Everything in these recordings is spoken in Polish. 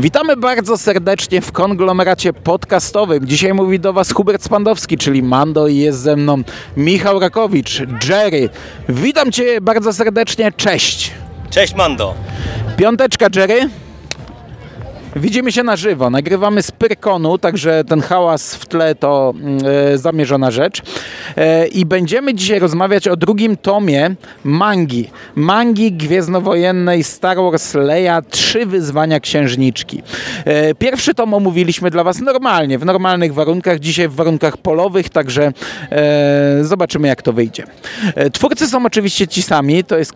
Witamy bardzo serdecznie w konglomeracie podcastowym. Dzisiaj mówi do Was Hubert Spandowski, czyli Mando i jest ze mną Michał Rakowicz, Jerry. Witam Cię bardzo serdecznie, cześć. Cześć Mando. Piąteczka Jerry. Widzimy się na żywo, nagrywamy z Pyrkonu, także ten hałas w tle to e, zamierzona rzecz. E, I będziemy dzisiaj rozmawiać o drugim tomie mangi. Mangi gwiezdnowojennej Star Wars Leia Trzy wyzwania księżniczki. E, pierwszy tom omówiliśmy dla Was normalnie, w normalnych warunkach, dzisiaj w warunkach polowych, także e, zobaczymy jak to wyjdzie. E, twórcy są oczywiście ci sami, to jest,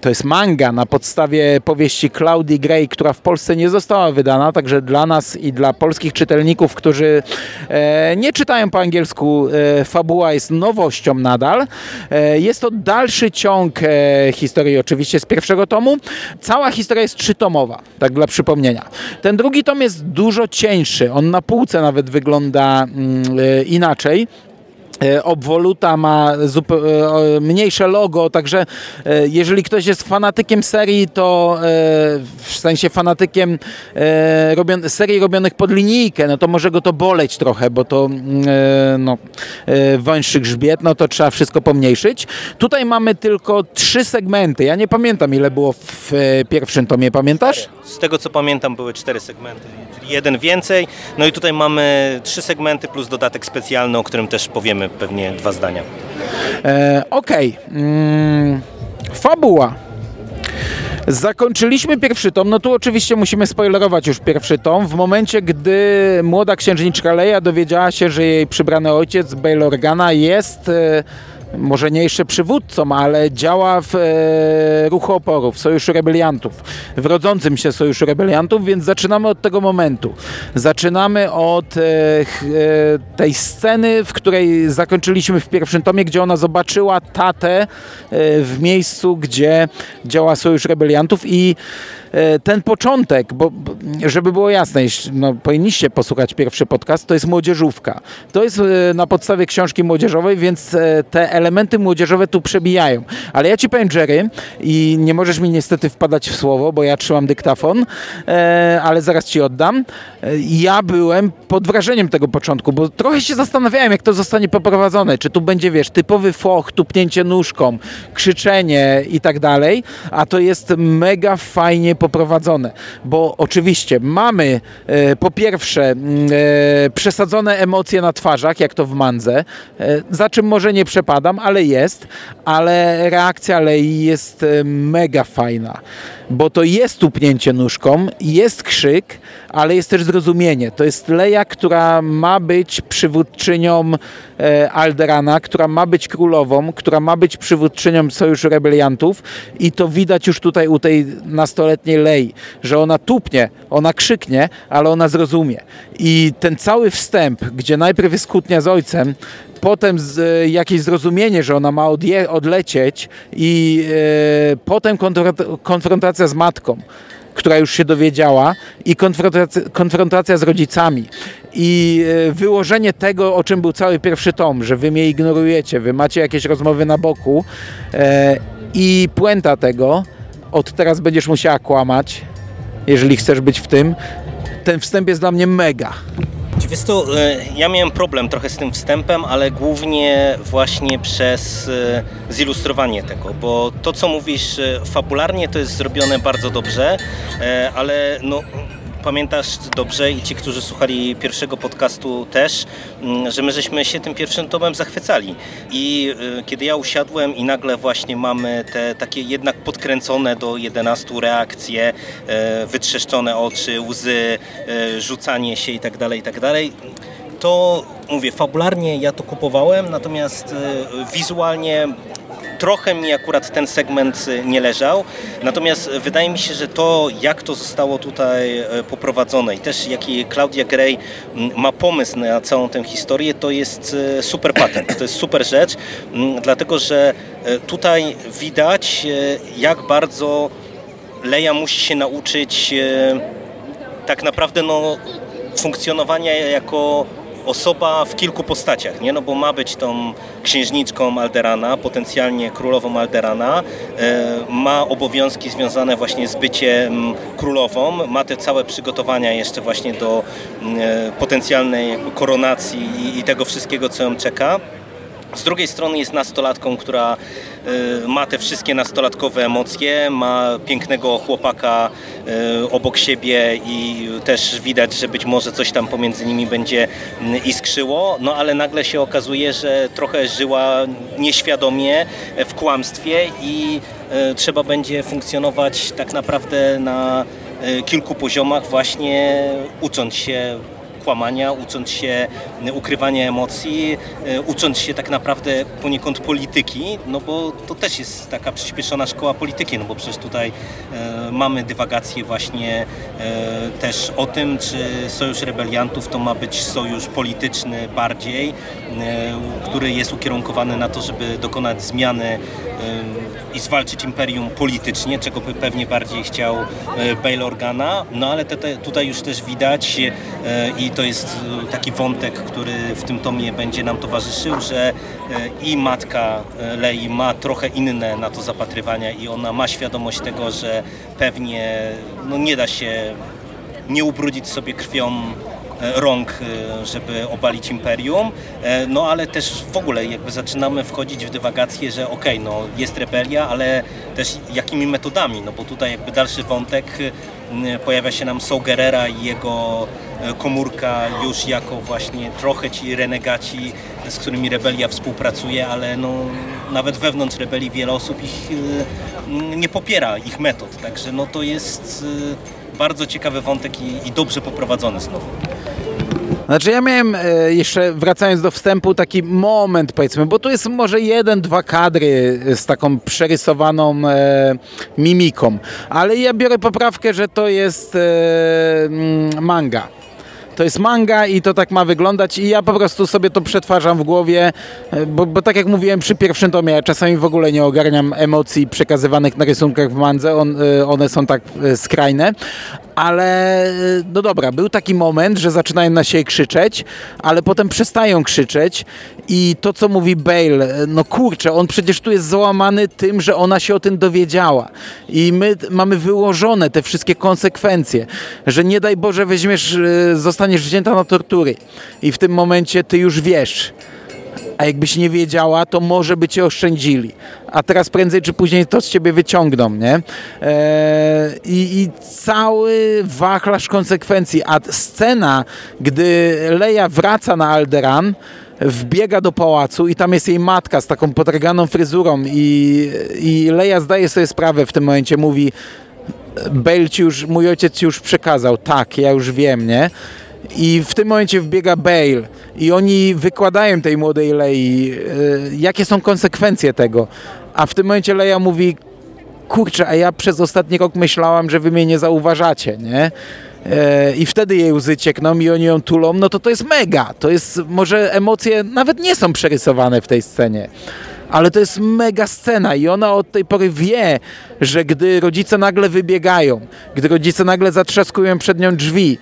to jest manga na podstawie powieści Claudii Gray, która w Polsce nie została została wydana, także dla nas i dla polskich czytelników, którzy e, nie czytają po angielsku, e, fabuła jest nowością nadal. E, jest to dalszy ciąg historii oczywiście z pierwszego tomu. Cała historia jest trzytomowa, tak dla przypomnienia. Ten drugi tom jest dużo cieńszy, on na półce nawet wygląda mm, inaczej. E, obwoluta ma e, mniejsze logo, także e, jeżeli ktoś jest fanatykiem serii, to w sensie fanatykiem serii robionych pod linijkę, no to może go to boleć trochę, bo to no, wąższy grzbiet, no to trzeba wszystko pomniejszyć. Tutaj mamy tylko trzy segmenty. Ja nie pamiętam ile było w pierwszym tomie, pamiętasz? Z tego co pamiętam były cztery segmenty, jeden więcej. No i tutaj mamy trzy segmenty plus dodatek specjalny, o którym też powiemy pewnie dwa zdania. E, Okej. Okay. Mm, fabuła. Zakończyliśmy pierwszy tom, no tu oczywiście musimy spoilerować już pierwszy tom. W momencie, gdy młoda księżniczka Leia dowiedziała się, że jej przybrany ojciec, Bail Organa, jest... Może nie jeszcze przywódcą, ale działa w e, ruchu oporu, w Sojuszu Rebeliantów, w rodzącym się Sojuszu Rebeliantów, więc zaczynamy od tego momentu. Zaczynamy od e, e, tej sceny, w której zakończyliśmy w pierwszym tomie, gdzie ona zobaczyła tatę e, w miejscu, gdzie działa Sojusz Rebeliantów i ten początek, bo żeby było jasne, no, powinniście posłuchać pierwszy podcast, to jest młodzieżówka. To jest e, na podstawie książki młodzieżowej, więc e, te elementy młodzieżowe tu przebijają. Ale ja ci powiem, Jerry, i nie możesz mi niestety wpadać w słowo, bo ja trzymam dyktafon, ale zaraz ci oddam. Ja byłem pod wrażeniem tego początku, bo trochę się zastanawiałem, jak to zostanie poprowadzone. Czy tu będzie, wiesz, typowy foch, tupnięcie nóżką, krzyczenie i tak dalej, a to jest mega fajnie poprowadzone, bo oczywiście mamy e, po pierwsze mm, e, przesadzone emocje na twarzach, jak to w Mandze, e, za czym może nie przepadam, ale jest, ale reakcja Lei jest mega fajna, bo to jest tupnięcie nóżką, jest krzyk, ale jest też zrozumienie. To jest Leia, która ma być przywódczynią Alderana, która ma być królową, która ma być przywódczynią Sojuszu Rebeliantów i to widać już tutaj u tej nastoletniej lei, że ona tupnie, ona krzyknie, ale ona zrozumie. I ten cały wstęp, gdzie najpierw jest kłótnia z ojcem, potem z, e, jakieś zrozumienie, że ona ma odlecieć i e, potem konfrontacja z matką która już się dowiedziała i konfrontacja, konfrontacja z rodzicami i e, wyłożenie tego, o czym był cały pierwszy tom, że wy mnie ignorujecie, wy macie jakieś rozmowy na boku e, i puenta tego, od teraz będziesz musiała kłamać, jeżeli chcesz być w tym. Ten wstęp jest dla mnie mega. Wiesz co, e, ja miałem problem trochę z tym wstępem, ale głównie właśnie przez e, zilustrowanie tego, bo to co mówisz e, fabularnie to jest zrobione bardzo dobrze, ale no pamiętasz dobrze i ci, którzy słuchali pierwszego podcastu też, mm, że my żeśmy się tym pierwszym tomem zachwycali. I y, kiedy ja usiadłem i nagle właśnie mamy te takie jednak podkręcone do 11 reakcje, e, wytrzeszczone oczy, łzy, e, rzucanie się itd., tak itd., tak to mówię, fabularnie ja to kupowałem, natomiast e, wizualnie trochę mi akurat ten segment y, nie leżał. Natomiast wydaje mi się, że to, jak to zostało tutaj e, poprowadzone i też jaki Claudia Gray mm, ma pomysł na całą tę historię, to jest super patent, to jest super rzecz, mm, dlatego że tutaj widać, jak bardzo Leia musi się nauczyć tak naprawdę no, funkcjonowania jako osoba w kilku postaciach, nie? No bo ma być tą księżniczką Alderana, potencjalnie królową Alderana, e, ma obowiązki związane właśnie z byciem królową, ma te całe przygotowania jeszcze właśnie do e, potencjalnej koronacji i tego wszystkiego, co ją czeka. Z drugiej strony jest nastolatką, która y, ma te wszystkie nastolatkowe emocje, ma pięknego chłopaka y, obok siebie i też widać, że być może coś tam pomiędzy nimi będzie mm, iskrzyło, no ale nagle się okazuje, że trochę żyła nieświadomie w kłamstwie i y, trzeba będzie funkcjonować tak naprawdę na kilku poziomach właśnie ucząc się kłamania, ucząc się ukrywania emocji, e, ucząc się tak naprawdę poniekąd polityki, no bo to też jest taka przyspieszona szkoła polityki, no bo przecież tutaj e, mamy dywagację właśnie też o tym, czy sojusz rebeliantów to ma być sojusz polityczny bardziej, który jest ukierunkowany na to, żeby dokonać zmiany i zwalczyć imperium politycznie, czego by pewnie bardziej chciał Bail Organa, no ale te, te, tutaj już też widać i to jest e, taki wątek, który w tym tomie będzie nam towarzyszył, że e, i matka e, Lei ma trochę inne na to zapatrywania i ona ma świadomość tego, że pewnie no, nie da się nie ubrudzić sobie krwią rąk, żeby obalić imperium, no ale też w ogóle jakby zaczynamy wchodzić w dywagację, że okej, okay, no jest rebelia, ale też jakimi metodami, no bo tutaj jakby dalszy wątek pojawia się nam Saul i jego E, komórka już jako właśnie trochę ci renegaci, z którymi rebelia współpracuje, ale no, nawet wewnątrz rebelii wiele osób ich e, nie popiera, ich metod. Także no, to jest e, bardzo ciekawy wątek i, i dobrze poprowadzony znowu. Znaczy ja miałem jeszcze wracając do wstępu taki moment powiedzmy, bo tu jest może jeden, dwa kadry z taką przerysowaną mimiką, ale ja biorę poprawkę, że to jest mm, manga to jest manga i to tak ma wyglądać i ja po prostu sobie to przetwarzam w głowie, e, bo, bo tak jak mówiłem przy pierwszym tomie, ja czasami w ogóle nie ogarniam emocji przekazywanych na rysunkach w mandze, On, e, one są tak e, skrajne, ale no dobra, był taki moment, że zaczynają na siebie krzyczeć, ale potem przestają krzyczeć i to, co mówi Bale, no kurczę, on przecież tu jest załamany tym, że ona się o tym dowiedziała. I my mamy wyłożone te wszystkie konsekwencje, że nie daj Boże weźmiesz, zostaniesz wzięta na tortury i w tym momencie ty już wiesz, a jakbyś nie wiedziała, to może by cię oszczędzili. A teraz prędzej czy później to z ciebie wyciągną, nie? Eee, i, I cały wachlarz konsekwencji. A scena, gdy Leia wraca na Alderan, wbiega do pałacu i tam jest jej matka z taką podraganą fryzurą i, i Leia zdaje sobie sprawę w tym momencie, mówi Bale ci już, mój ojciec ci już przekazał, tak, ja już wiem, nie? I w tym momencie wbiega Bale i oni wykładają tej młodej Lei, y, jakie są konsekwencje tego. A w tym momencie Leia mówi, kurczę, a ja przez ostatni rok myślałam, że wy mnie nie zauważacie, nie? E, i wtedy jej łzy ciekną i oni ją tulą, no to to jest mega. To jest, może emocje nawet nie są przerysowane w tej scenie ale to jest mega scena i ona od tej pory wie, że gdy rodzice nagle wybiegają, gdy rodzice nagle zatrzaskują przed nią drzwi,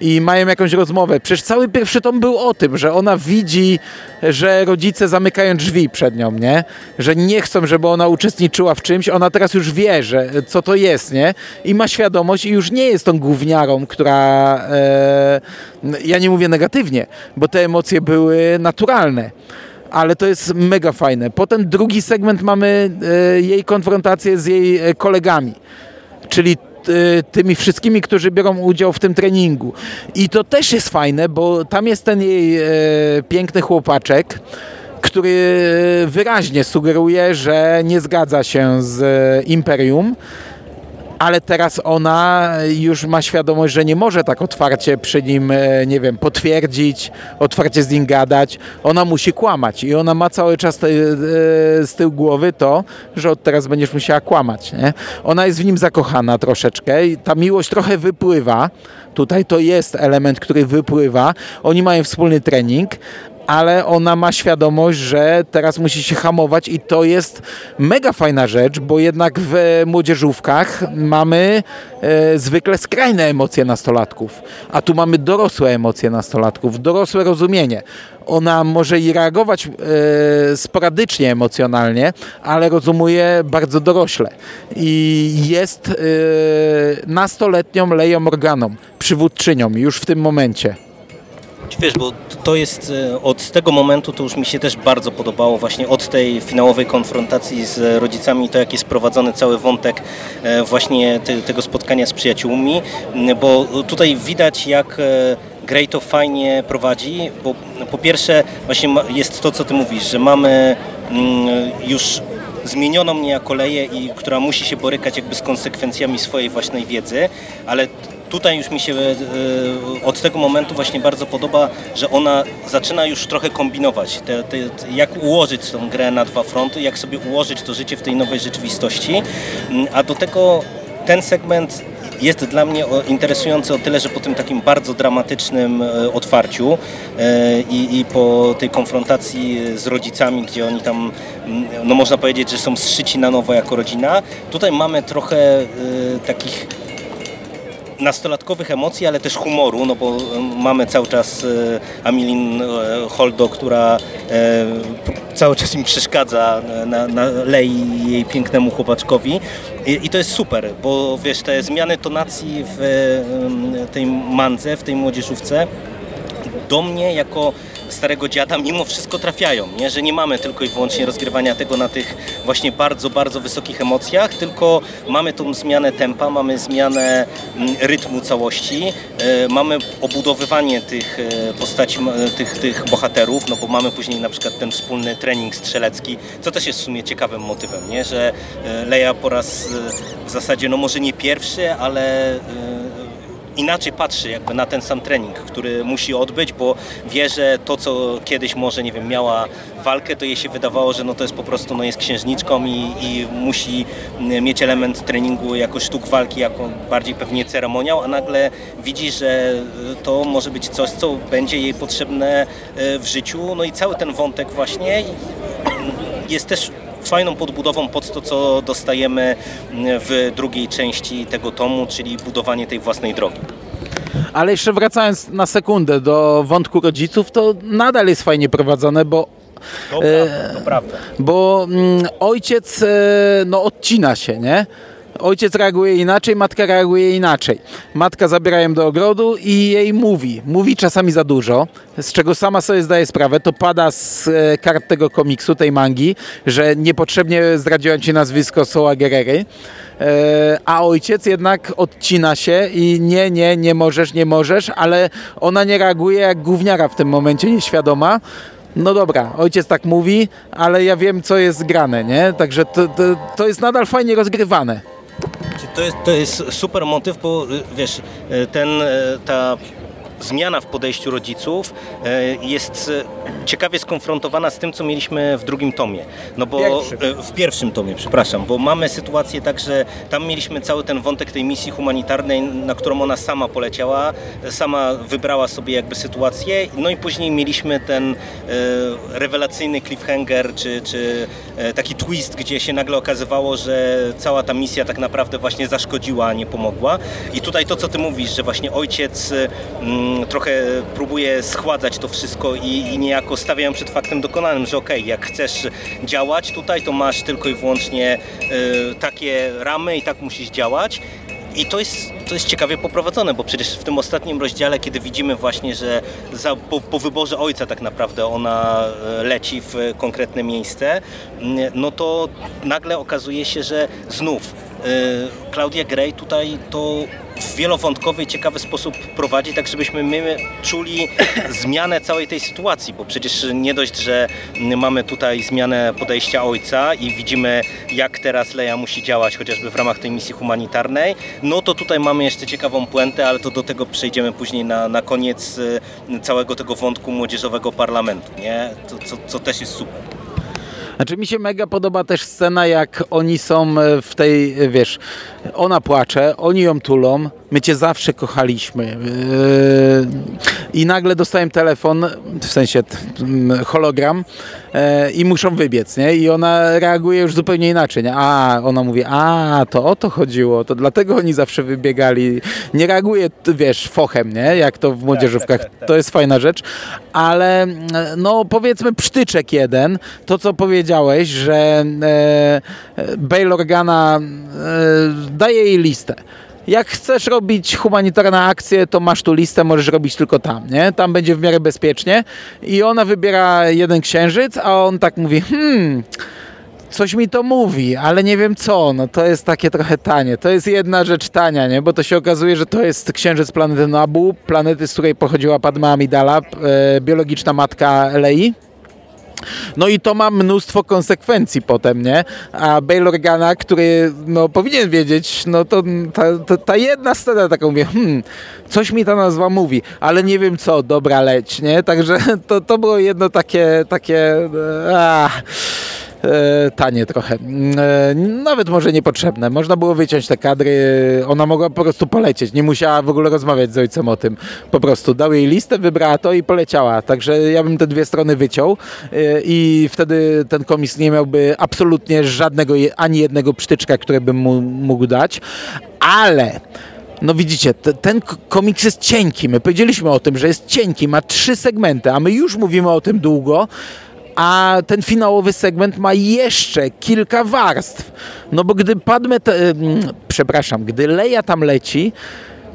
i mają jakąś rozmowę. Przecież cały pierwszy tom był o tym, że ona widzi, że rodzice zamykają drzwi przed nią, nie? Że nie chcą, żeby ona uczestniczyła w czymś. Ona teraz już wie, że co to jest, nie? I ma świadomość i już nie jest tą gówniarą, która... E, ja nie mówię negatywnie, bo te emocje były naturalne ale to jest mega fajne. Potem drugi segment mamy e, jej konfrontację z jej e, kolegami, czyli Y, tymi wszystkimi, którzy biorą udział w tym treningu. I to też jest fajne, bo tam jest ten jej e, piękny chłopaczek, który wyraźnie sugeruje, że nie zgadza się z e, Imperium ale teraz ona już ma świadomość, że nie może tak otwarcie przy nim, e, nie wiem, potwierdzić, otwarcie z nim gadać. Ona musi kłamać i ona ma cały czas te, e, z tyłu głowy to, że od teraz będziesz musiała kłamać. Nie? Ona jest w nim zakochana troszeczkę i ta miłość trochę wypływa. Tutaj to jest element, który wypływa. Oni mają wspólny trening, ale ona ma świadomość, że teraz musi się hamować i to jest mega fajna rzecz, bo jednak w młodzieżówkach mamy e, zwykle skrajne emocje nastolatków, a tu mamy dorosłe emocje nastolatków, dorosłe rozumienie. Ona może i reagować e, sporadycznie emocjonalnie, ale rozumuje bardzo dorośle i jest e, nastoletnią Leją Morganą, przywódczynią już w tym momencie. Wiesz, bo to jest e, od tego momentu to już mi się też bardzo podobało właśnie od tej finałowej konfrontacji z rodzicami, to jak jest prowadzony cały wątek e, właśnie te, tego spotkania z przyjaciółmi, bo tutaj widać jak e, Grey to fajnie prowadzi, bo po pierwsze właśnie jest to, co ty mówisz, że mamy już zmienioną niejako Leję, i która musi się borykać jakby z konsekwencjami swojej własnej wiedzy, ale tutaj już mi się e, od tego momentu właśnie bardzo podoba, że ona zaczyna już trochę kombinować, te, te, jak ułożyć tą grę na dwa fronty, jak sobie ułożyć to życie w tej nowej rzeczywistości, mm, a do tego ten segment jest dla mnie interesujący o tyle, że po tym takim bardzo dramatycznym e, otwarciu e, i, i, po tej konfrontacji z rodzicami, gdzie oni tam, mm, no można powiedzieć, że są zszyci na nowo jako rodzina, tutaj mamy trochę takich nastolatkowych emocji, ale też humoru, no bo mamy cały czas e, Amilin e, Holdo, która e, cały czas im przeszkadza na, na lei jej pięknemu chłopaczkowi. I, I, to jest super, bo wiesz, te zmiany tonacji w tej mandze, w tej młodzieżówce do mnie jako starego dziada mimo wszystko trafiają, nie? że nie mamy tylko i wyłącznie rozgrywania tego na tych właśnie bardzo, bardzo wysokich emocjach, tylko mamy tą zmianę tempa, mamy zmianę mm, rytmu całości, e, mamy obudowywanie tych e, postaci, tych, tych bohaterów, no bo mamy później na przykład ten wspólny trening strzelecki, co też jest w sumie ciekawym motywem, nie? że e, Leia po raz w zasadzie, no może nie pierwszy, ale inaczej patrzy jakby na ten sam trening, który musi odbyć, bo wie, że to, co kiedyś może, nie wiem, miała walkę, to jej się wydawało, że no to jest po prostu, no jest księżniczką i, i musi mieć element treningu jako sztuk walki, jako bardziej pewnie ceremoniał, a nagle widzi, że to może być coś, co będzie jej potrzebne e, w życiu, no i cały ten wątek właśnie jest też fajną podbudową pod to, co dostajemy w drugiej części tego tomu, czyli budowanie tej własnej drogi. Ale jeszcze wracając na sekundę do wątku rodziców, to nadal jest fajnie prowadzone, bo to prawda, to prawda. Bo mm, ojciec e, no, odcina się, nie? Ojciec reaguje inaczej, matka reaguje inaczej. Matka zabiera ją do ogrodu i jej mówi. Mówi czasami za dużo, z czego sama sobie zdaje sprawę. To pada z e, kart tego komiksu, tej mangi, że niepotrzebnie zdradziłem ci nazwisko Soła Gerery. E, a ojciec jednak odcina się i nie, nie, nie możesz, nie możesz, ale ona nie reaguje jak gówniara w tym momencie, nieświadoma. No dobra, ojciec tak mówi, ale ja wiem, co jest grane, nie? Także to, to, to jest nadal fajnie rozgrywane. To jest, to jest super motyw, bo y, wiesz, y, ten, y, ta zmiana w podejściu rodziców e, jest e, ciekawie skonfrontowana z tym, co mieliśmy w drugim tomie. No bo Pierwszy. E, w pierwszym tomie, przepraszam, bo mamy sytuację tak, że tam mieliśmy cały ten wątek tej misji humanitarnej, na którą ona sama poleciała, sama wybrała sobie jakby sytuację, no i później mieliśmy ten rewelacyjny cliffhanger, czy, czy taki twist, gdzie się nagle okazywało, że cała ta misja tak naprawdę właśnie zaszkodziła, a nie pomogła. I tutaj to, co ty mówisz, że właśnie ojciec mm, trochę próbuje schładzać to wszystko i, i niejako stawiają przed faktem dokonanym, że okej, okay, jak chcesz działać tutaj, to masz tylko i wyłącznie y, takie ramy i tak musisz działać. I to jest, to jest ciekawie poprowadzone, bo przecież w tym ostatnim rozdziale, kiedy widzimy właśnie, że za, po, po, wyborze ojca tak naprawdę ona e, leci w konkretne miejsce, no to nagle okazuje się, że znów y, Claudia Gray tutaj to w wielowątkowy i ciekawy sposób prowadzi, tak żebyśmy my czuli zmianę całej tej sytuacji, bo przecież nie dość, że mamy tutaj zmianę podejścia ojca i widzimy jak teraz Leja musi działać chociażby w ramach tej misji humanitarnej, no to tutaj mamy jeszcze ciekawą puentę, ale to do tego przejdziemy później na, na koniec y, całego tego wątku młodzieżowego parlamentu, nie? To, co, co też jest super. Znaczy mi się mega podoba też scena, jak oni są e, w tej, e, wiesz, ona płacze, oni ją tulą, my cię zawsze kochaliśmy. Yy, I nagle dostałem telefon, w sensie hologram yy, i muszą wybiec, nie? I ona reaguje już zupełnie inaczej, nie? A, ona mówi, a, to o to chodziło, to dlatego oni zawsze wybiegali. Nie reaguje, wiesz, fochem, nie? Jak to w młodzieżówkach. Tak, tak, tak, to jest fajna rzecz, ale no powiedzmy psztyczek jeden, to co powiedziałeś, że e, Bail Organa e, daje jej listę jak chcesz robić humanitarne akcje, to masz tu listę, możesz robić tylko tam, nie? Tam będzie w miarę bezpiecznie. I ona wybiera jeden księżyc, a on tak mówi, hmm, coś mi to mówi, ale nie wiem co, no to jest takie trochę tanie. To jest jedna rzecz tania, nie? Bo to się okazuje, że to jest księżyc planety Nabu, planety, z której pochodziła Padma Amidala, e, biologiczna matka Lei. No i to ma mnóstwo konsekwencji potem, nie? A Bail Organa, który no, powinien wiedzieć, no to ta, ta, ta jedna scena taką mówię, hmm, coś mi ta nazwa mówi, ale nie wiem co, dobra leć, nie? Także to, to było jedno takie, takie, ah e, tanie trochę. E, nawet może niepotrzebne. Można było wyciąć te kadry, ona mogła po prostu polecieć. Nie musiała w ogóle rozmawiać z ojcem o tym. Po prostu dał jej listę, wybrała to i poleciała. Także ja bym te dwie strony wyciął e, i wtedy ten komis nie miałby absolutnie żadnego, ani jednego psztyczka, które bym mu mógł dać. Ale no widzicie, ten komiks jest cienki. My powiedzieliśmy o tym, że jest cienki, ma trzy segmenty, a my już mówimy o tym długo a ten finałowy segment ma jeszcze kilka warstw. No bo gdy Padme, przepraszam, gdy Leia tam leci,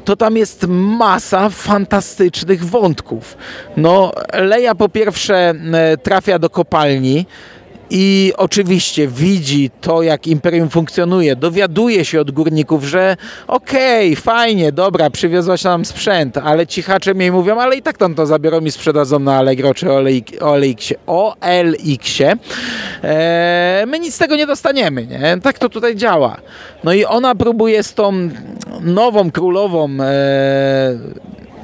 to tam jest masa fantastycznych wątków. No, Leia po pierwsze trafia do kopalni, i oczywiście widzi to, jak imperium funkcjonuje, dowiaduje się od górników, że okej, okay, fajnie, dobra, przywiozłaś nam sprzęt, ale cichacze mi mówią, ale i tak tam to zabiorą i sprzedadzą na Allegro czy OLX-ie. OLX-ie. Eee, my nic z tego nie dostaniemy, nie? Tak to tutaj działa. No i ona próbuje z tą nową królową e,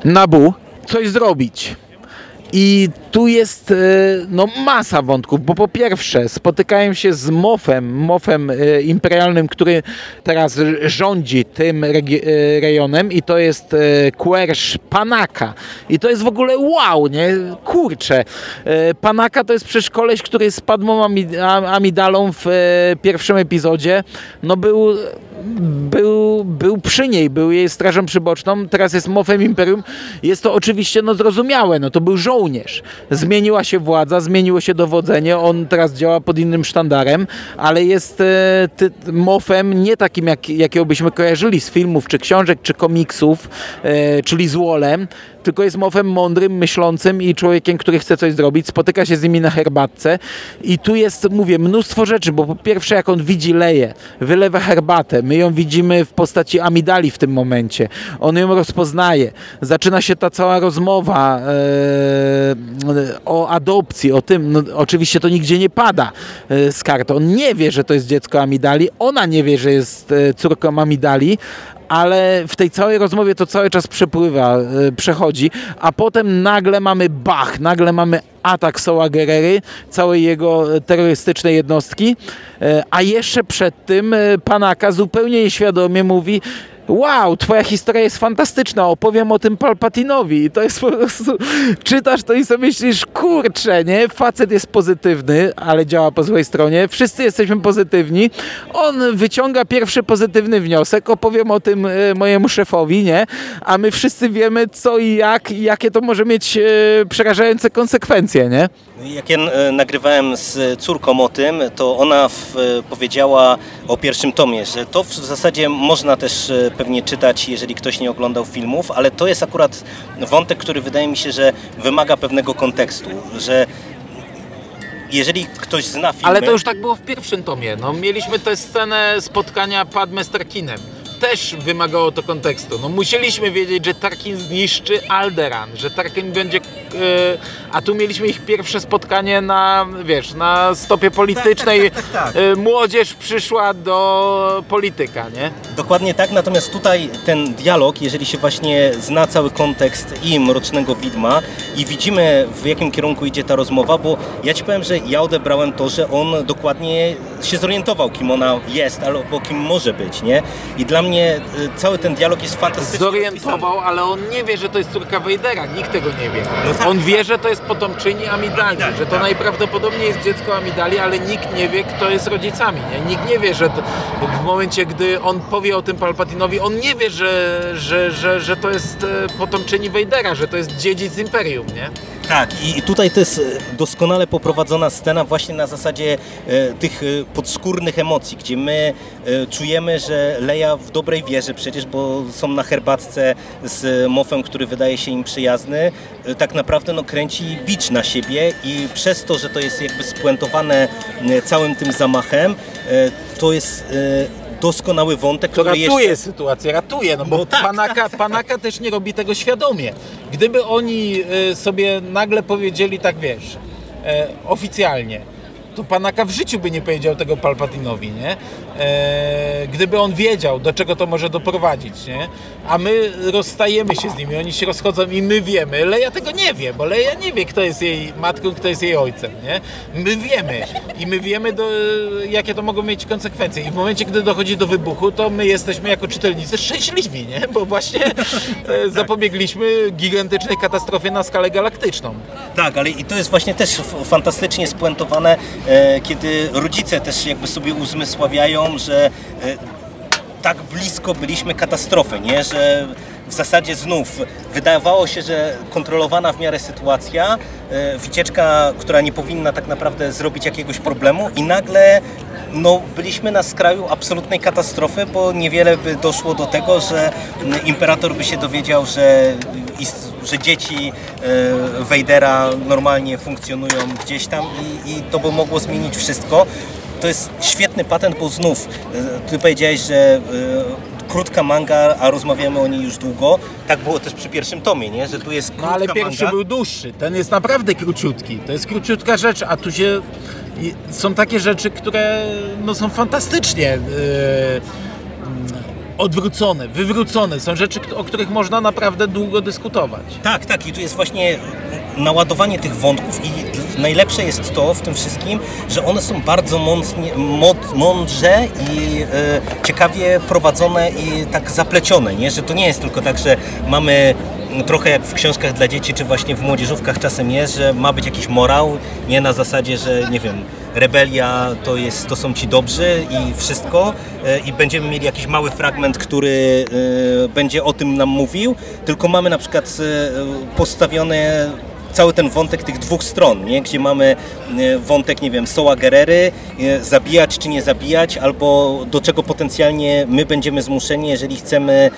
Nabu coś zrobić. I tu jest e, no, masa wątków, bo po pierwsze spotykają się z Mofem, Mofem e, imperialnym, który teraz rządzi tym e, rejonem i to jest Quersh Panaka. I to jest w ogóle wow, nie? Kurczę. Panaka to jest przecież koleś, który z Padmą Amidalą w pierwszym epizodzie no był był, był przy niej, był jej strażą przyboczną, teraz jest mofem imperium. Jest to oczywiście no, zrozumiałe, no to był żołnierz. Zmieniła się władza, zmieniło się dowodzenie, on teraz działa pod innym sztandarem, ale jest e, ty, mofem nie takim, jak, jakiego byśmy kojarzyli z filmów, czy książek, czy komiksów, e, czyli złolem, tylko jest mowem mądrym, myślącym i człowiekiem, który chce coś zrobić, spotyka się z nimi na herbatce. I tu jest, mówię, mnóstwo rzeczy, bo po pierwsze jak on widzi Leję, wylewa herbatę, my ją widzimy w postaci amidali w tym momencie, on ją rozpoznaje, zaczyna się ta cała rozmowa e, o adopcji, o tym, no, oczywiście to nigdzie nie pada e, z kart, on nie wie, że to jest dziecko amidali, ona nie wie, że jest e, córką amidali, ale w tej całej rozmowie to cały czas przepływa, e, przechodzi, a potem nagle mamy bach, nagle mamy atak Soła Guerrery, całej jego terrorystycznej jednostki, e, a jeszcze przed tym e, Panaka zupełnie nieświadomie mówi, wow, twoja historia jest fantastyczna, opowiem o tym Palpatinowi. I to jest po prostu, czytasz to i sobie myślisz, kurczę, nie? Facet jest pozytywny, ale działa po złej stronie. Wszyscy jesteśmy pozytywni. On wyciąga pierwszy pozytywny wniosek, opowiem o tym e, mojemu szefowi, nie? A my wszyscy wiemy co i jak, i jakie to może mieć e, przerażające konsekwencje, nie? Jak ja e, nagrywałem z córką o tym, to ona w, powiedziała o pierwszym tomie, że to w zasadzie można też pewnie czytać, jeżeli ktoś nie oglądał filmów, ale to jest akurat wątek, który wydaje mi się, że wymaga pewnego kontekstu, że jeżeli ktoś zna filmy... Ale to już tak było w pierwszym tomie. No, mieliśmy tę scenę spotkania Padme z Tarkinem. Też wymagało to kontekstu. No, musieliśmy wiedzieć, że Tarkin zniszczy Alderan, że Tarkin będzie a tu mieliśmy ich pierwsze spotkanie na, wiesz, na stopie politycznej. Tak, tak, tak, tak. Y, młodzież przyszła do polityka, nie? Dokładnie tak, natomiast tutaj ten dialog, jeżeli się właśnie zna cały kontekst i Mrocznego Widma i widzimy w jakim kierunku idzie ta rozmowa, bo ja Ci powiem, że ja odebrałem to, że on dokładnie się zorientował, kim ona jest, albo kim może być, nie? I dla mnie y, cały ten dialog jest fantastyczny. Zorientował, ale on nie wie, że to jest córka Wejdera, nikt tego nie wie. No tak, on tak. wie, że to jest potomczyni Amidali, Amidali, że to tak. najprawdopodobniej jest dziecko Amidali, ale nikt nie wie, kto jest rodzicami, nie? Nikt nie wie, że to, w momencie, gdy on powie o tym Palpatinowi, on nie wie, że, że, że, że to jest e, potomczyni Wejdera, że to jest dziedzic Imperium, nie? Tak, i tutaj to jest e, doskonale poprowadzona scena właśnie na zasadzie e, tych e, podskórnych emocji, gdzie my czujemy, że Leia w dobrej wierze przecież, bo są na herbatce z Mofem, który wydaje się im przyjazny, tak naprawdę no, kręci bicz na siebie i przez to, że to jest jakby spuentowane całym tym zamachem, to jest doskonały wątek, To który ratuje jeszcze... sytuację, ratuje, no bo No tak, Panaka, Panaka też nie robi tego świadomie. Gdyby oni y, sobie nagle powiedzieli tak, wiesz, e, oficjalnie, to Panaka w życiu by nie powiedział tego Palpatinowi, nie? E, gdyby on wiedział, do czego to może doprowadzić, nie? A my rozstajemy się z nimi, oni się rozchodzą i my wiemy. Leja tego nie wie, bo Leja nie wie, kto jest jej matką, kto jest jej ojcem, nie? My wiemy i my wiemy, do, jakie to mogą mieć konsekwencje. I w momencie, gdy dochodzi do wybuchu, to my jesteśmy jako czytelnicy szczęśliwi, nie? Bo właśnie e, zapobiegliśmy gigantycznej katastrofie na skalę galaktyczną. Tak, ale i to jest właśnie też fantastycznie spuentowane, e, kiedy rodzice też jakby sobie uzmysławiają, że e, tak blisko byliśmy katastrofy, nie? Że w zasadzie znów wydawało się, że kontrolowana w miarę sytuacja, e, wycieczka, która nie powinna tak naprawdę zrobić jakiegoś problemu i nagle no, byliśmy na skraju absolutnej katastrofy, bo niewiele by doszło do tego, że imperator by się dowiedział, że, że dzieci e, Wejdera normalnie funkcjonują gdzieś tam i, i to by mogło zmienić wszystko. To jest świetny patent, bo znów e, ty powiedziałeś, że e, krótka manga, a rozmawiamy o niej już długo. Tak było też przy pierwszym tomie, nie? że tu jest No krótka ale pierwszy manga. był dłuższy, ten jest naprawdę króciutki. To jest króciutka rzecz, a tu się są takie rzeczy, które no, są fantastycznie yy, mm, odwrócone, wywrócone. Są rzeczy, o których można naprawdę długo dyskutować. Tak, tak. I tu jest właśnie naładowanie tych wątków i najlepsze jest to w tym wszystkim, że one są bardzo mądrze, i e, ciekawie prowadzone i tak zaplecione, nie? Że to nie jest tylko tak, że mamy trochę jak w książkach dla dzieci, czy właśnie w młodzieżówkach czasem jest, że ma być jakiś morał, nie na zasadzie, że nie wiem, rebelia to, jest, to są ci dobrzy i wszystko e, i będziemy mieli jakiś mały fragment, który e, będzie o tym nam mówił, tylko mamy na przykład e, postawione cały ten wątek tych dwóch stron, nie? gdzie mamy wątek, nie wiem, Soła Gerery, zabijać czy nie zabijać, albo do czego potencjalnie my będziemy zmuszeni, jeżeli chcemy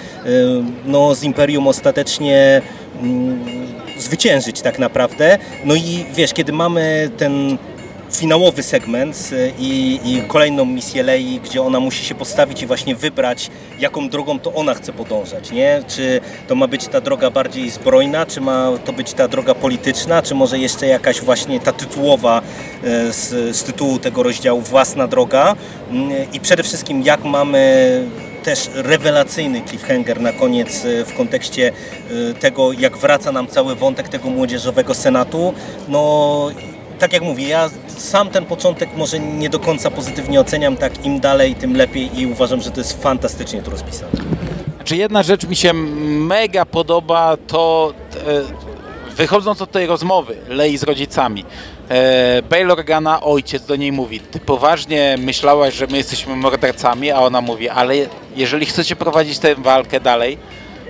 no, z Imperium ostatecznie mm, zwyciężyć tak naprawdę. No i wiesz, kiedy mamy ten finałowy segment y, i, i kolejną misję Lei, gdzie ona musi się postawić i właśnie wybrać, jaką drogą to ona chce podążać, nie? Czy to ma być ta droga bardziej zbrojna, czy ma to być ta droga polityczna, czy może jeszcze jakaś właśnie ta tytułowa y, z, z tytułu tego rozdziału własna droga Mm, i przede wszystkim jak mamy też rewelacyjny cliffhanger na koniec y, w kontekście tego, jak wraca nam cały wątek tego młodzieżowego senatu. No, tak jak mówię, ja sam ten początek może nie do końca pozytywnie oceniam, tak im dalej, tym lepiej i uważam, że to jest fantastycznie tu rozpisane. Znaczy jedna rzecz mi się mega podoba, to e, wychodząc od tej rozmowy Lei z rodzicami, e, Bail Organa, ojciec do niej mówi, ty poważnie myślałaś, że my jesteśmy mordercami, a ona mówi, ale jeżeli chcecie prowadzić tę walkę dalej,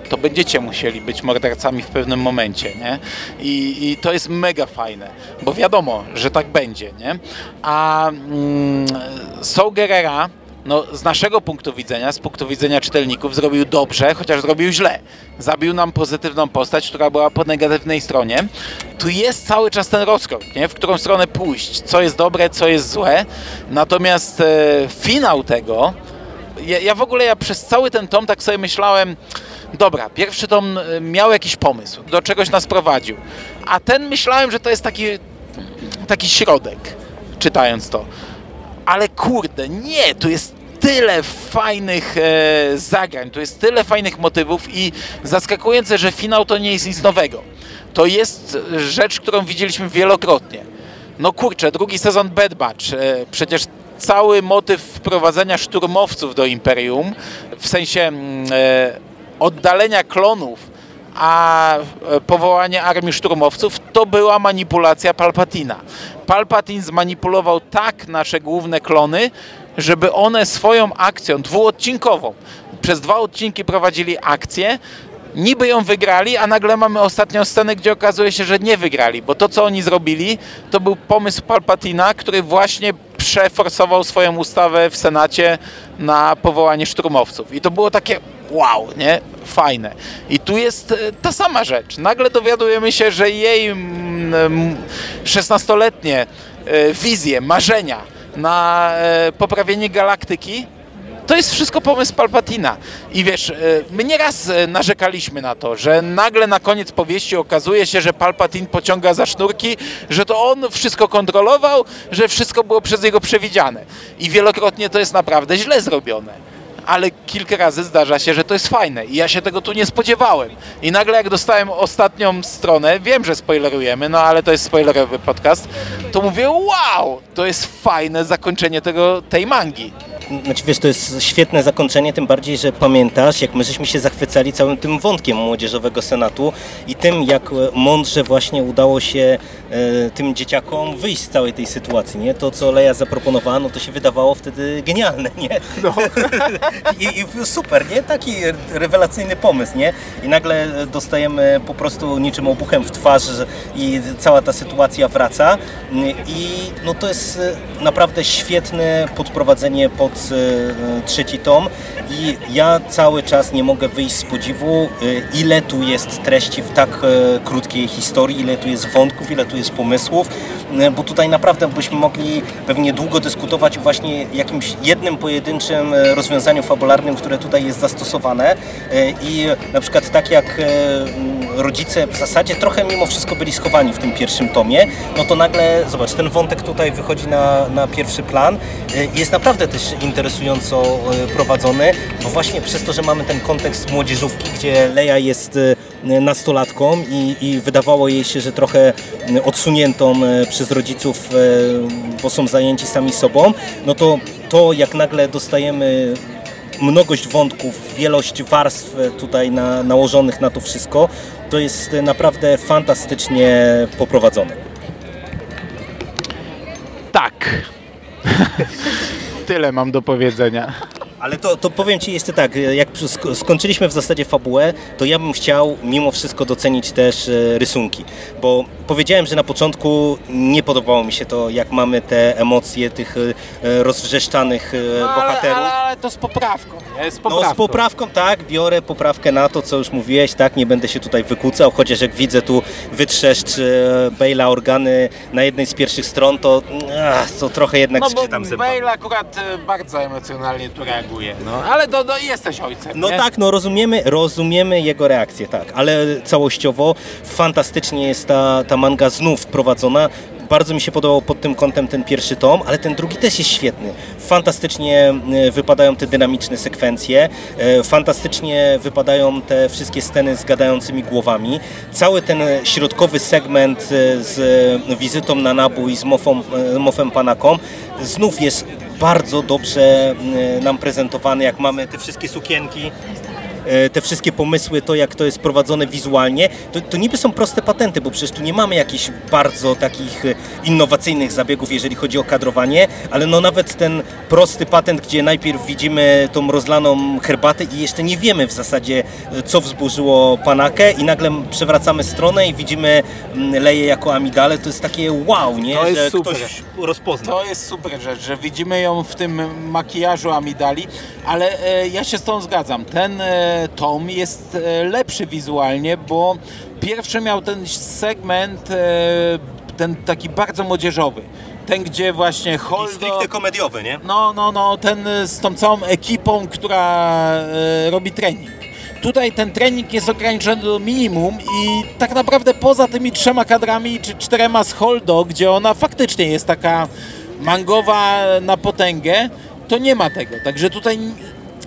to będziecie musieli być mordercami w pewnym momencie, nie? I, i to jest mega fajne, bo wiadomo, że tak będzie, nie? A mm, Saul Gerrera, no, z naszego punktu widzenia, z punktu widzenia czytelników, zrobił dobrze, chociaż zrobił źle. Zabił nam pozytywną postać, która była po negatywnej stronie. Tu jest cały czas ten rozkrok, nie? w którą stronę pójść, co jest dobre, co jest złe. Natomiast e, finał tego, ja, ja w ogóle ja przez cały ten tom tak sobie myślałem, dobra, pierwszy tom e, miał jakiś pomysł, do czegoś nas prowadził, a ten myślałem, że to jest taki, taki środek, czytając to. Ale kurde, nie, tu jest tyle fajnych e, zagrań, tu jest tyle fajnych motywów i zaskakujące, że finał to nie jest nic nowego. To jest rzecz, którą widzieliśmy wielokrotnie. No kurczę, drugi sezon Bad Batch, e, przecież cały motyw wprowadzenia szturmowców do Imperium, w sensie mm, e, oddalenia klonów, a e, powołanie armii szturmowców to była manipulacja Palpatina. Palpatine zmanipulował tak nasze główne klony, żeby one swoją akcją dwuodcinkową, przez dwa odcinki prowadzili akcję, niby ją wygrali, a nagle mamy ostatnią scenę, gdzie okazuje się, że nie wygrali, bo to, co oni zrobili, to był pomysł Palpatina, który właśnie przeforsował swoją ustawę w Senacie na powołanie szturmowców. I to było takie wow, nie? Fajne. I tu jest e, ta sama rzecz. Nagle dowiadujemy się, że jej 16-letnie e, wizje, marzenia na e, poprawienie galaktyki to jest wszystko pomysł Palpatina. I wiesz, my nieraz narzekaliśmy na to, że nagle na koniec powieści okazuje się, że Palpatin pociąga za sznurki, że to on wszystko kontrolował, że wszystko było przez niego przewidziane. I wielokrotnie to jest naprawdę źle zrobione ale kilka razy zdarza się, że to jest fajne i ja się tego tu nie spodziewałem. I nagle jak dostałem ostatnią stronę, wiem, że spoilerujemy, no ale to jest spoilerowy podcast, to mówię wow, to jest fajne zakończenie tego, tej mangi. Znaczy wiesz, to jest świetne zakończenie, tym bardziej, że pamiętasz, jak my żeśmy się zachwycali całym tym wątkiem Młodzieżowego Senatu i tym, jak mądrze właśnie udało się e, tym dzieciakom wyjść z całej tej sytuacji, nie? To, co Leja zaproponowała, no to się wydawało wtedy genialne, nie? No. I, I, super, nie? Taki rewelacyjny pomysł, nie? I nagle dostajemy po prostu niczym obuchem w twarz i cała ta sytuacja wraca i no to jest naprawdę świetne podprowadzenie pod E, trzeci tom i ja cały czas nie mogę wyjść z podziwu, e, ile tu jest treści w tak e, krótkiej historii, ile tu jest wątków, ile tu jest pomysłów, bo tutaj naprawdę byśmy mogli pewnie długo dyskutować o właśnie jakimś jednym pojedynczym rozwiązaniu fabularnym, które tutaj jest zastosowane i na przykład tak jak rodzice w zasadzie trochę mimo wszystko byli schowani w tym pierwszym tomie, no to nagle, zobacz, ten wątek tutaj wychodzi na, na pierwszy plan. Jest naprawdę też interesująco e, prowadzony, bo właśnie przez to, że mamy ten kontekst młodzieżówki, gdzie Leia jest e, nastolatką i, i wydawało jej się, że trochę odsuniętą e, przez rodziców, bo są zajęci sami sobą, no to to jak nagle dostajemy mnogość wątków, wielość warstw tutaj na, nałożonych na to wszystko, to jest naprawdę fantastycznie poprowadzone. Tak. Tyle mam do powiedzenia. Ale to, to powiem Ci jeszcze tak, jak skończyliśmy w zasadzie fabułę, to ja bym chciał mimo wszystko docenić też e, rysunki, bo powiedziałem, że na początku nie podobało mi się to, jak mamy te emocje tych e, rozwrzeszczanych e, no, bohaterów. Ale, ale, to z poprawką, nie? Z poprawką. No z poprawką, tak, biorę poprawkę na to, co już mówiłeś, tak, nie będę się tutaj wykucał, chociaż jak widzę tu wytrzeszcz Bale'a organy na jednej z pierwszych stron, to, ach, to trochę jednak no, skrzytam zębami. Bale akurat bardzo emocjonalnie tu reaguje no, ale to, to jesteś ojcem, No nie? tak, no rozumiemy, rozumiemy jego reakcję, tak, ale całościowo fantastycznie jest ta, ta manga znów prowadzona, bardzo mi się podobał pod tym kątem ten pierwszy tom, ale ten drugi też jest świetny. Fantastycznie e, wypadają te dynamiczne sekwencje, e, fantastycznie wypadają te wszystkie sceny z gadającymi głowami. Cały ten środkowy segment e, z wizytą na Nabu i z Mofą, Mofem Panaką znów jest bardzo dobrze mm, nam prezentowany, jak mamy te wszystkie sukienki te wszystkie pomysły, to jak to jest prowadzone wizualnie, to, to niby są proste patenty, bo przecież tu nie mamy jakichś bardzo takich e, innowacyjnych zabiegów, jeżeli chodzi o kadrowanie, ale no nawet ten prosty patent, gdzie najpierw widzimy tą rozlaną herbatę i jeszcze nie wiemy w zasadzie, e, co wzburzyło panakę i nagle przewracamy stronę i widzimy mm, leje jako amidale, to jest takie wow, nie? To jest że super. ktoś rozpozna. To jest super rzecz, że widzimy ją w tym makijażu amidali, ale e, ja się z tą zgadzam. Ten e, tom jest e, lepszy wizualnie, bo pierwszy miał ten segment, e, ten taki bardzo młodzieżowy. Ten, gdzie właśnie Holdo... I stricte komediowy, nie? No, no, no, ten z tą całą ekipą, która e, robi trening. Tutaj ten trening jest ograniczony do minimum i tak naprawdę poza tymi trzema kadrami czy czterema z Holdo, gdzie ona faktycznie jest taka mangowa na potęgę, to nie ma tego. Także tutaj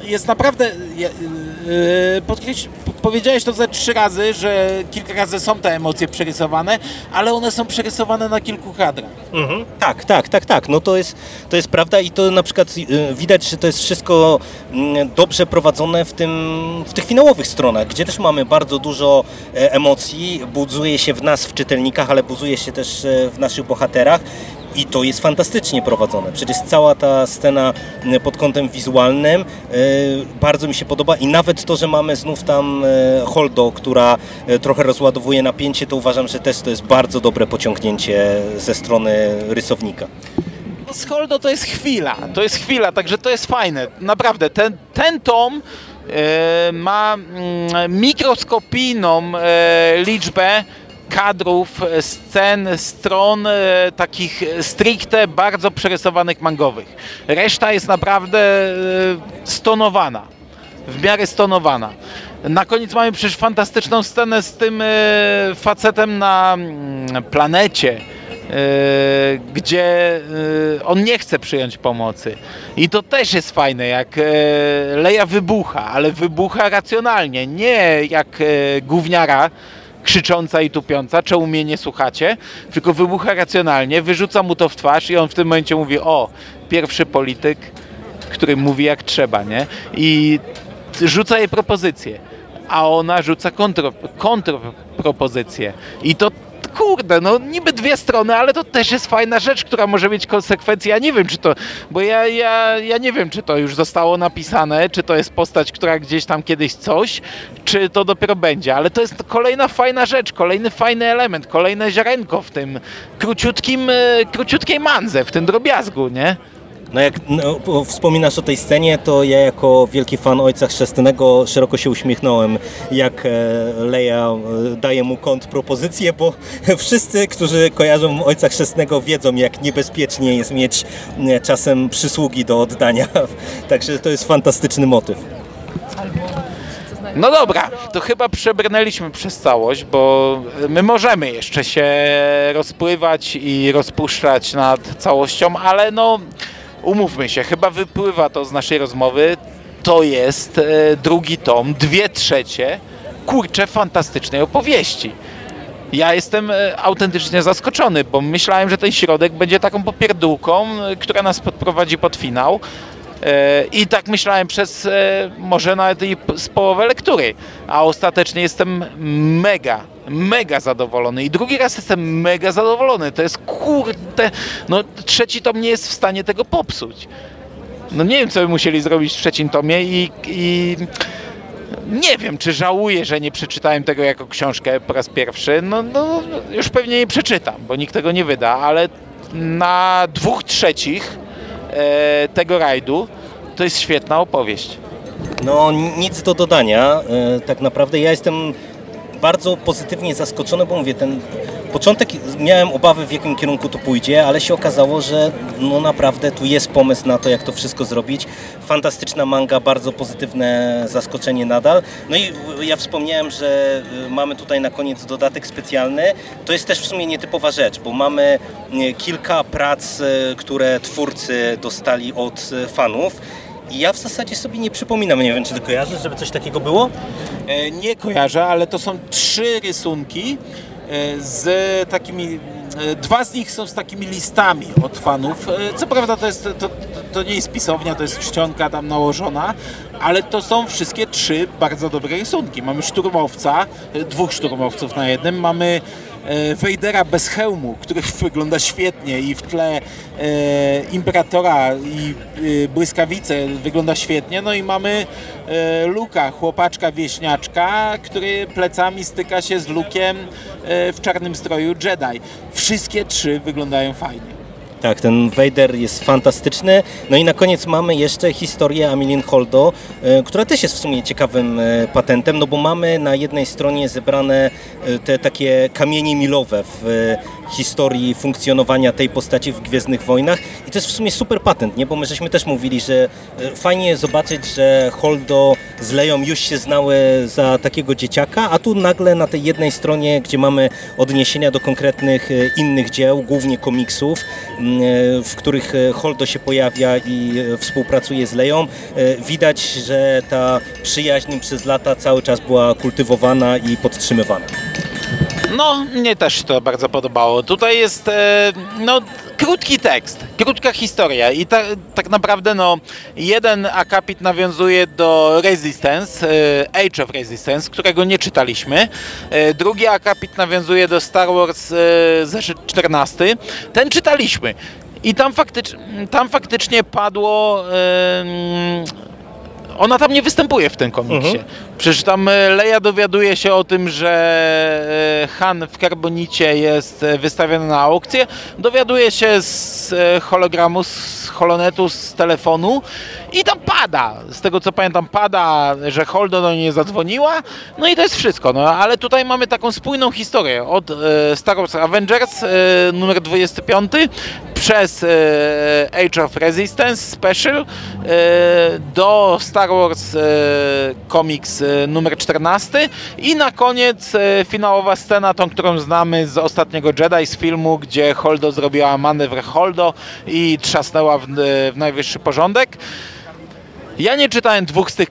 jest naprawdę. Yy, podkreś, powiedziałeś to ze trzy razy, że kilka razy są te emocje przerysowane, ale one są przerysowane na kilku kadrach. Mhm. Tak, tak, tak, tak. No to jest, to jest prawda i to na przykład yy, widać, że to jest wszystko yy, dobrze prowadzone w, tym, w tych finałowych stronach, gdzie też mamy bardzo dużo e, emocji, budzuje się w nas, w czytelnikach, ale budzuje się też e, w naszych bohaterach i to jest fantastycznie prowadzone. Przecież cała ta scena e, pod kątem wizualnym e, bardzo mi się podoba i nawet to, że mamy znów tam e, Holdo, która trochę rozładowuje napięcie, to uważam, że też to jest bardzo dobre pociągnięcie ze strony rysownika. No, z Holdo to jest chwila, to jest chwila, także to jest fajne. Naprawdę, ten, ten tom ma mm, mikroskopijną liczbę kadrów, e, scen, stron e, takich stricte bardzo przerysowanych mangowych. Reszta jest naprawdę e, stonowana, w miarę stonowana. Na koniec mamy przecież fantastyczną scenę z tym facetem na mm, planecie, gdzie on nie chce przyjąć pomocy. I to też jest fajne, jak Leja wybucha, ale wybucha racjonalnie, nie jak gówniara, krzycząca i tupiąca, czemu mnie nie słuchacie, tylko wybucha racjonalnie, wyrzuca mu to w twarz i on w tym momencie mówi, o, pierwszy polityk, który mówi jak trzeba, nie? I rzuca jej propozycję, a ona rzuca kontro. I to kurde, no niby dwie strony, ale to też jest fajna rzecz, która może mieć konsekwencje. Ja nie wiem, czy to, bo ja, ja, ja nie wiem, czy to już zostało napisane, czy to jest postać, która gdzieś tam kiedyś coś, czy to dopiero będzie, ale to jest kolejna fajna rzecz, kolejny fajny element, kolejne ziarenko w tym króciutkim, e, króciutkiej manze, w tym drobiazgu, nie? No jak no, wspominasz o tej scenie, to ja jako wielki fan Ojca Chrzestnego szeroko się uśmiechnąłem, jak e, Leia e, daje mu kontrpropozycję, bo wszyscy, którzy kojarzą Ojca Chrzestnego wiedzą, jak niebezpiecznie jest mieć e, czasem przysługi do oddania. Także to jest fantastyczny motyw. No dobra, to chyba przebrnęliśmy przez całość, bo my możemy jeszcze się rozpływać i rozpuszczać nad całością, ale no umówmy się, chyba wypływa to z naszej rozmowy, to jest e, drugi tom, dwie trzecie, kurcze, fantastycznej opowieści. Ja jestem e, autentycznie zaskoczony, bo myślałem, że ten środek będzie taką popierdółką, e, która nas podprowadzi pod finał. I tak myślałem przez może nawet i z połowę lektury, a ostatecznie jestem mega, mega zadowolony. I drugi raz jestem mega zadowolony. To jest kurde, no trzeci tom nie jest w stanie tego popsuć. No nie wiem, co by musieli zrobić w trzecim tomie i, i nie wiem, czy żałuję, że nie przeczytałem tego jako książkę po raz pierwszy. No, no już pewnie nie przeczytam, bo nikt tego nie wyda, ale na dwóch trzecich e, tego rajdu to jest świetna opowieść. No nic do dodania. E, tak naprawdę ja jestem bardzo pozytywnie zaskoczony, bo mówię, ten początek miałem obawy w jakim kierunku to pójdzie, ale się okazało, że no naprawdę tu jest pomysł na to, jak to wszystko zrobić. Fantastyczna manga, bardzo pozytywne zaskoczenie nadal. No i ja wspomniałem, że y, mamy tutaj na koniec dodatek specjalny. To jest też w sumie nietypowa rzecz, bo mamy y, kilka prac, y, które twórcy dostali od fanów i ja w zasadzie sobie nie przypominam, nie wiem czy ty kojarzysz, żeby coś takiego było? E, nie kojarzę, ale to są trzy rysunki z takimi e, Dwa z nich są z takimi listami od fanów. Co prawda to, jest, to, to nie jest pisownia, to jest czcionka tam nałożona, ale to są wszystkie trzy bardzo dobre rysunki. Mamy szturmowca, dwóch szturmowców na jednym, mamy E, Wejdera bez hełmu, który wygląda świetnie i w tle e, Imperatora i e, Błyskawice wygląda świetnie. No i mamy e, Luka, chłopaczka wieśniaczka, który plecami styka się z Lukiem e, w czarnym stroju Jedi. Wszystkie trzy wyglądają fajnie. Tak, ten Vader jest fantastyczny. No i na koniec mamy jeszcze historię Amilin Holdo, e, która też jest w sumie ciekawym e, patentem, no bo mamy na jednej stronie zebrane e, te takie kamienie milowe w historii funkcjonowania tej postaci w Gwiezdnych Wojnach i to jest w sumie super patent, nie? bo my żeśmy też mówili, że e, fajnie zobaczyć, że Holdo z Leją już się znały za takiego dzieciaka, a tu nagle na tej jednej stronie, gdzie mamy odniesienia do konkretnych e, innych dzieł, głównie komiksów, e, w których Holdo się pojawia i współpracuje z Leją, widać, że ta przyjaźń przez lata cały czas była kultywowana i podtrzymywana. No, mnie też to bardzo podobało. Tutaj jest e, no, krótki tekst, krótka historia i ta, tak naprawdę no, jeden akapit nawiązuje do Resistance, e, Age of Resistance, którego nie czytaliśmy. E, drugi akapit nawiązuje do Star Wars e, zeszyt 14. Ten czytaliśmy. I tam, faktycz, tam faktycznie padło em, ona tam nie występuje w tym komiksie. Przecież tam e, Leia dowiaduje się o tym, że e, Han w karbonicie jest e, wystawiony na aukcję. Dowiaduje się z hologramu, z holonetu, z telefonu i tam pada. Z tego co pamiętam, pada, że Holdo do niej zadzwoniła. No i to jest wszystko. No, ale tutaj mamy taką spójną historię. Od e, Star Wars Avengers e, numer 25 przez e, Age of Resistance Special do Star Wars Comics numer 14 i na koniec finałowa scena, tą którą znamy z ostatniego Jedi z filmu, gdzie Holdo zrobiła manewr Holdo i trzasnęła w, w najwyższy porządek. Ja nie czytałem dwóch z, tych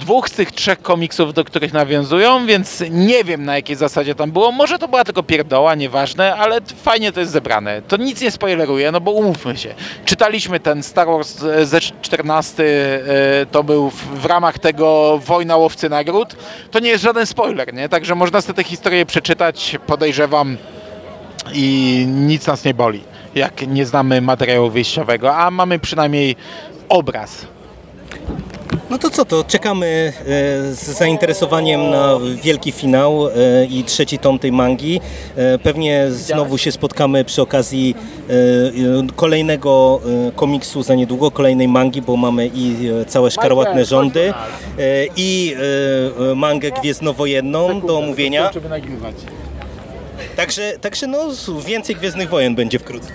dwóch z tych trzech komiksów, do których nawiązują, więc nie wiem na jakiej zasadzie tam było. Może to była tylko pierdoła, nieważne, ale fajnie to jest zebrane. To nic nie spoileruje, no bo umówmy się. Czytaliśmy ten Star Wars e, Z14, e, to był w, w ramach tego Wojna Łowcy Nagród. To nie jest żaden spoiler, nie? Także można sobie tę historię przeczytać, podejrzewam, i nic nas nie boli, jak nie znamy materiału wyjściowego, a mamy przynajmniej obraz. No to co, to czekamy e, z zainteresowaniem na wielki finał e, i trzeci tom tej mangi. E, Pewnie znowu się spotkamy przy okazji kolejnego komiksu za niedługo, kolejnej mangi, bo mamy i całe szkarłatne rządy i mangę gwiezdnowojenną do omówienia. Także, także no, więcej Gwiezdnych Wojen będzie wkrótce.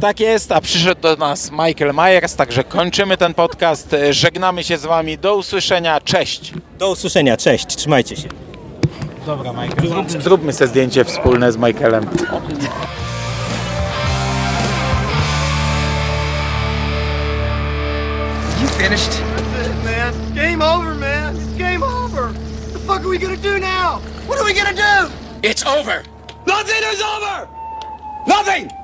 Tak jest, a przyszedł do nas Michael Myers, także kończymy ten podcast. Żegnamy się z Wami. Do usłyszenia. Cześć. Do usłyszenia, cześć, trzymajcie się. Dobra, Michael. Zrób, zróbmy sobie zdjęcie wspólne z Michaelem. You finished? That's it, man. Game over, man. It's game over. What the fuck are we gonna do now? What are we gonna do? It's over. Nothing is over. Nothing.